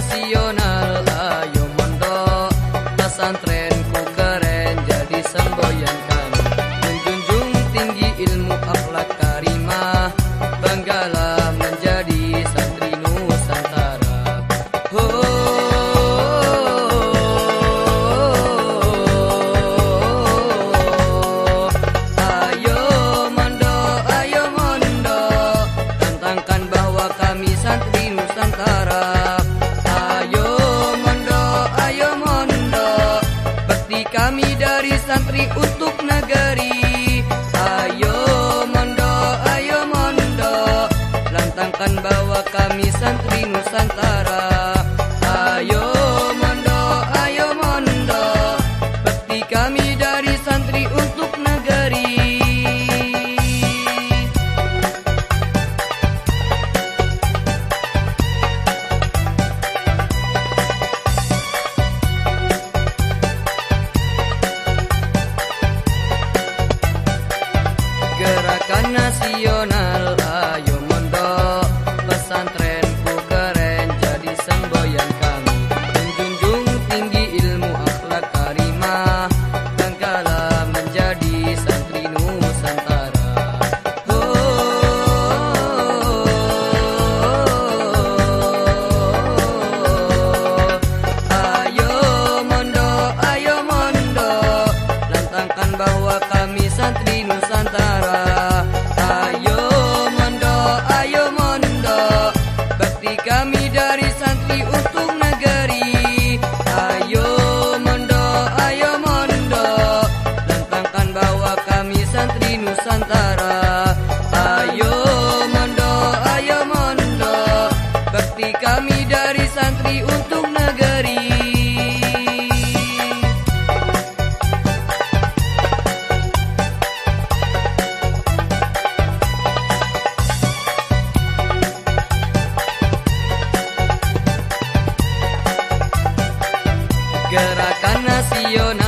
nasional ayo mondo pesantrenku keren jadi semboyankan menjunjung tinggi ilmu akhlak santri untuk negeri. Ayo mondo, ayo mondo Lantangkan nacional. bakti kami dari santri untuk negeri. Gerakan nasional